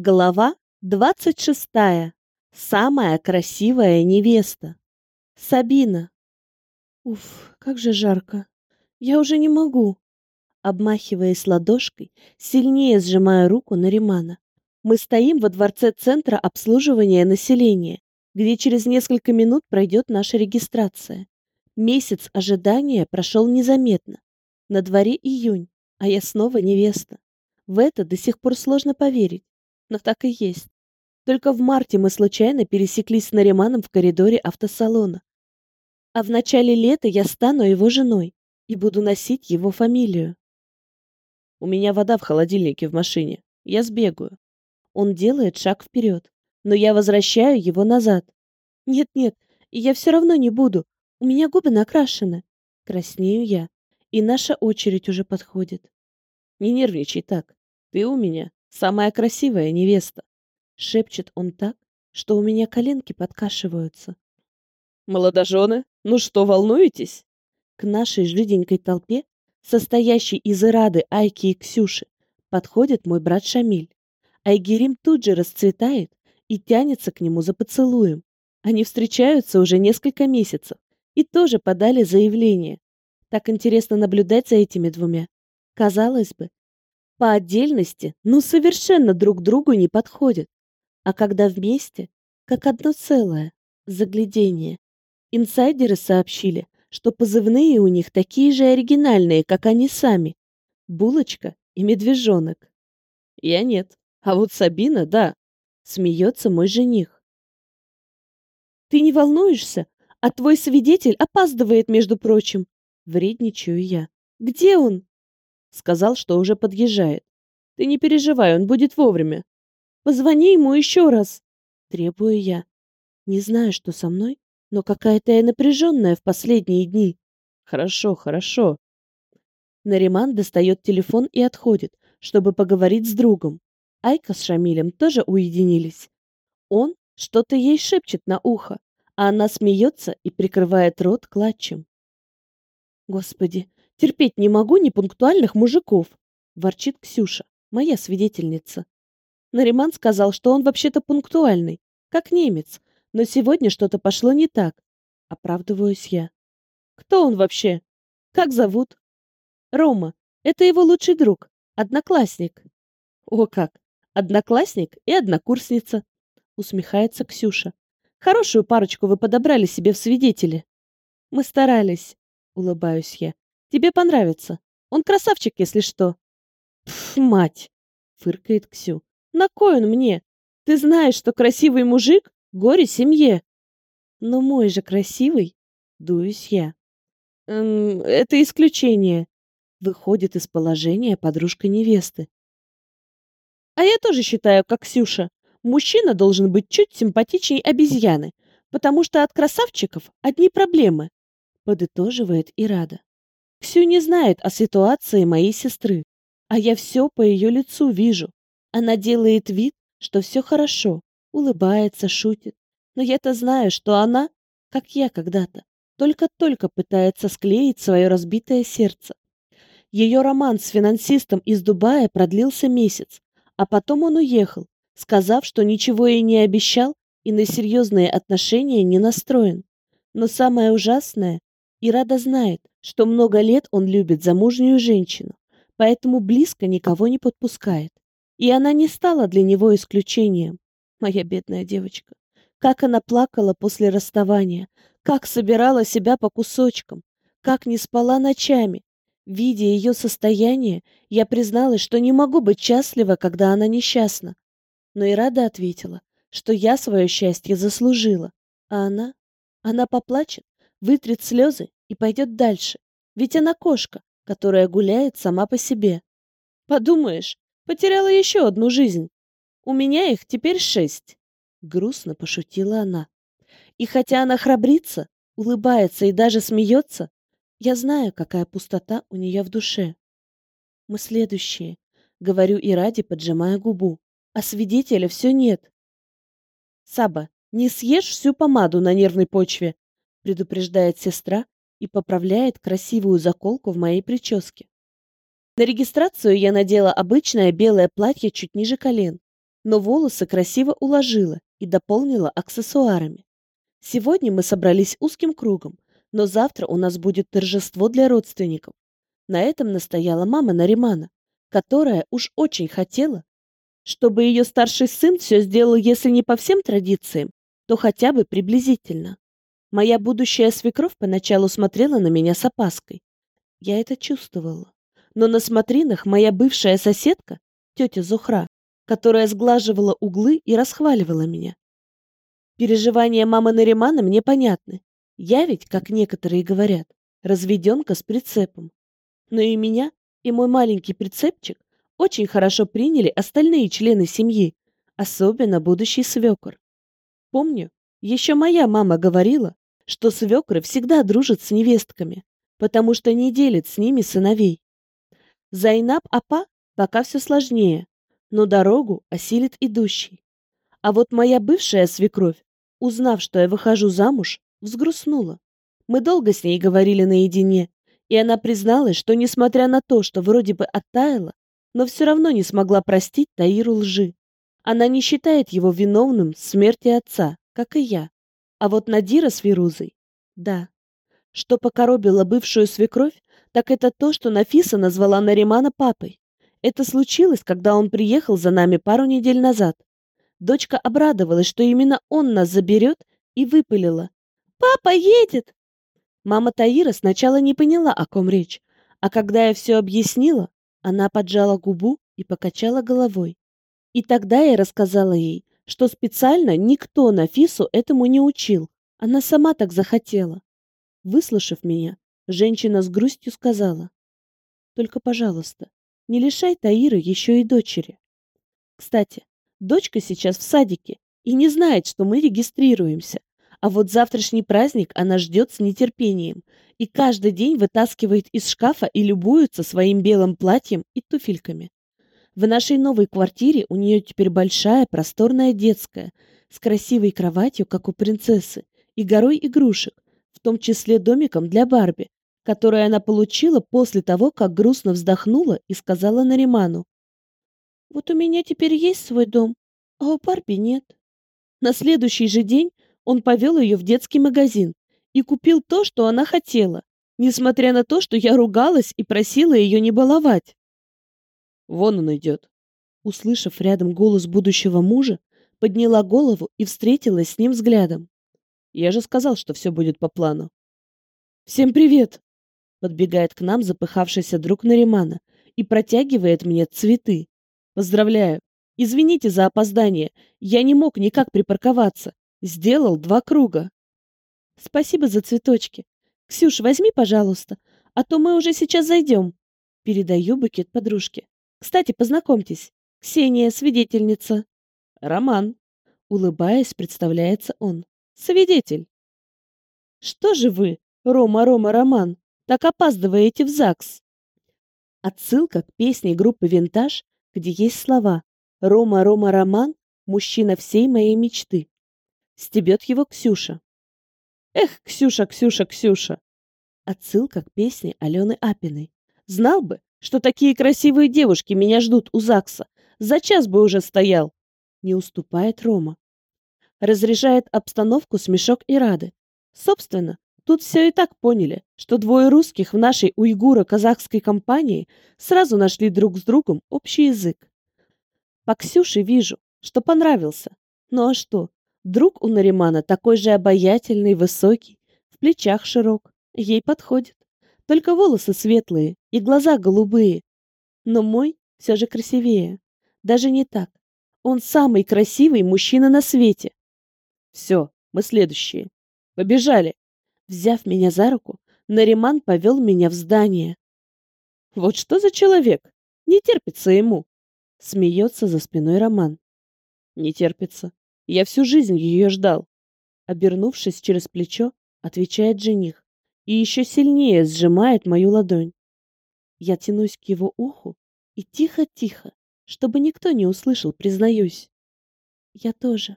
Глава 26. Самая красивая невеста. Сабина. Уф, как же жарко. Я уже не могу. Обмахиваясь ладошкой, сильнее сжимая руку Наримана. Мы стоим во дворце Центра обслуживания населения, где через несколько минут пройдет наша регистрация. Месяц ожидания прошел незаметно. На дворе июнь, а я снова невеста. В это до сих пор сложно поверить но так и есть. Только в марте мы случайно пересеклись с Нариманом в коридоре автосалона. А в начале лета я стану его женой и буду носить его фамилию. У меня вода в холодильнике в машине. Я сбегаю. Он делает шаг вперед, но я возвращаю его назад. Нет-нет, я все равно не буду. У меня губы накрашены. Краснею я, и наша очередь уже подходит. Не нервничай так. Ты у меня Самая красивая невеста. Шепчет он так, что у меня коленки подкашиваются. Молодожены, ну что, волнуетесь? К нашей жиденькой толпе, состоящей из Ирады, Айки и Ксюши, подходит мой брат Шамиль. Айгерим тут же расцветает и тянется к нему за поцелуем. Они встречаются уже несколько месяцев и тоже подали заявление. Так интересно наблюдать за этими двумя. Казалось бы, по отдельности, ну совершенно друг другу не подходят. А когда вместе, как одно целое, заглядение. Инсайдеры сообщили, что позывные у них такие же оригинальные, как они сами. Булочка и медвежонок. Я нет, а вот Сабина, да. Смеется мой жених. Ты не волнуешься? А твой свидетель опаздывает, между прочим. Вредничаю я. Где он? Сказал, что уже подъезжает. Ты не переживай, он будет вовремя. Позвони ему еще раз. Требую я. Не знаю, что со мной, но какая-то я напряженная в последние дни. Хорошо, хорошо. Нариман достает телефон и отходит, чтобы поговорить с другом. Айка с Шамилем тоже уединились. Он что-то ей шепчет на ухо, а она смеется и прикрывает рот клатчем. Господи, Терпеть не могу непунктуальных мужиков, ворчит Ксюша, моя свидетельница. Нариман сказал, что он вообще-то пунктуальный, как немец, но сегодня что-то пошло не так. Оправдываюсь я. Кто он вообще? Как зовут? Рома. Это его лучший друг, одноклассник. О как! Одноклассник и однокурсница. Усмехается Ксюша. Хорошую парочку вы подобрали себе в свидетели. Мы старались, улыбаюсь я. Тебе понравится. Он красавчик, если что. Пф, мать, фыркает Ксю. На кой он мне? Ты знаешь, что красивый мужик — горе семье. Но мой же красивый, дуюсь я. Эм, это исключение. Выходит из положения подружка невесты. А я тоже считаю, как Ксюша. Мужчина должен быть чуть симпатичнее обезьяны, потому что от красавчиков одни проблемы, подытоживает Ирада. Ксю не знает о ситуации моей сестры, а я все по ее лицу вижу. Она делает вид, что все хорошо, улыбается, шутит. Но я-то знаю, что она, как я когда-то, только-только пытается склеить свое разбитое сердце. Ее роман с финансистом из Дубая продлился месяц, а потом он уехал, сказав, что ничего ей не обещал и на серьезные отношения не настроен. Но самое ужасное, Ирада знает, что много лет он любит замужнюю женщину, поэтому близко никого не подпускает. И она не стала для него исключением. Моя бедная девочка. Как она плакала после расставания, как собирала себя по кусочкам, как не спала ночами. Видя ее состояние, я призналась, что не могу быть счастлива, когда она несчастна. Но Ирада ответила, что я свое счастье заслужила, а она... Она поплачет, вытрет слезы и пойдет дальше. Ведь она кошка, которая гуляет сама по себе. Подумаешь, потеряла еще одну жизнь. У меня их теперь шесть. Грустно пошутила она. И хотя она храбрится, улыбается и даже смеется, я знаю, какая пустота у нее в душе. Мы следующие, говорю и ради, поджимая губу. А свидетеля все нет. Саба, не съешь всю помаду на нервной почве, предупреждает сестра и поправляет красивую заколку в моей прическе. На регистрацию я надела обычное белое платье чуть ниже колен. но волосы красиво уложила и дополнила аксессуарами. Сегодня мы собрались узким кругом, но завтра у нас будет торжество для родственников. На этом настояла мама Наримана, которая уж очень хотела, чтобы ее старший сын все сделал, если не по всем традициям, то хотя бы приблизительно. Моя будущая свекровь поначалу смотрела на меня с опаской. Я это чувствовала. Но на смотринах моя бывшая соседка, тетя Зухра, которая сглаживала углы и расхваливала меня. Переживания мамы Наримана мне понятны. Я ведь, как некоторые говорят, разведенка с прицепом. Но и меня, и мой маленький прицепчик очень хорошо приняли остальные члены семьи, особенно будущий свекор. Помню, еще моя мама говорила, что свекры всегда дружат с невестками, потому что не делят с ними сыновей. Зайнаб Апа пока все сложнее, но дорогу осилит идущий. А вот моя бывшая свекровь, узнав, что я выхожу замуж, взгрустнула. Мы долго с ней говорили наедине, и она призналась, что, несмотря на то, что вроде бы оттаяла, но все равно не смогла простить Таиру лжи. Она не считает его виновным в смерти отца, как и я. А вот Надира с Фирузой — да. Что покоробило бывшую свекровь, так это то, что Нафиса назвала Наримана папой. Это случилось, когда он приехал за нами пару недель назад. Дочка обрадовалась, что именно он нас заберет, и выпалила. «Папа едет!» Мама Таира сначала не поняла, о ком речь, а когда я все объяснила, она поджала губу и покачала головой. И тогда я рассказала ей, что специально никто Нафису этому не учил, она сама так захотела. Выслушав меня, женщина с грустью сказала, «Только, пожалуйста, не лишай Таиры еще и дочери. Кстати, дочка сейчас в садике и не знает, что мы регистрируемся, а вот завтрашний праздник она ждет с нетерпением и каждый день вытаскивает из шкафа и любуется своим белым платьем и туфельками. В нашей новой квартире у нее теперь большая просторная детская, с красивой кроватью, как у принцессы, и горой игрушек, в том числе домиком для Барби, который она получила после того, как грустно вздохнула и сказала Нариману. «Вот у меня теперь есть свой дом, а у Барби нет». На следующий же день он повел ее в детский магазин, и купил то, что она хотела, несмотря на то, что я ругалась и просила ее не баловать. Вон он идет. Услышав рядом голос будущего мужа, подняла голову и встретилась с ним взглядом. Я же сказал, что все будет по плану. «Всем привет!» Подбегает к нам запыхавшийся друг Наримана и протягивает мне цветы. «Поздравляю! Извините за опоздание, я не мог никак припарковаться. Сделал два круга». Спасибо за цветочки. Ксюш, возьми, пожалуйста, а то мы уже сейчас зайдем. Передаю букет подружке. Кстати, познакомьтесь. Ксения, свидетельница. Роман. Улыбаясь, представляется он. Свидетель. Что же вы, Рома, Рома, Роман, так опаздываете в ЗАГС? Отсылка к песне группы «Винтаж», где есть слова «Рома, Рома, Роман, мужчина всей моей мечты». Стебет его Ксюша. Эх, Ксюша, Ксюша, Ксюша. Отсылка к песне Алены Апиной. Знал бы, что такие красивые девушки меня ждут у ЗАГСа. За час бы уже стоял. Не уступает Рома. Разряжает обстановку смешок и рады. Собственно, тут все и так поняли, что двое русских в нашей уйгуро-казахской компании сразу нашли друг с другом общий язык. По Ксюше вижу, что понравился. Ну а что, Друг у Наримана такой же обаятельный, высокий, в плечах широк. Ей подходит. Только волосы светлые и глаза голубые. Но мой все же красивее. Даже не так. Он самый красивый мужчина на свете. Все, мы следующие. Побежали. Взяв меня за руку, Нариман повел меня в здание. Вот что за человек? Не терпится ему. Смеется за спиной Роман. Не терпится. Я всю жизнь ее ждал. Обернувшись через плечо, отвечает жених и еще сильнее сжимает мою ладонь. Я тянусь к его уху и тихо-тихо, чтобы никто не услышал, признаюсь. Я тоже.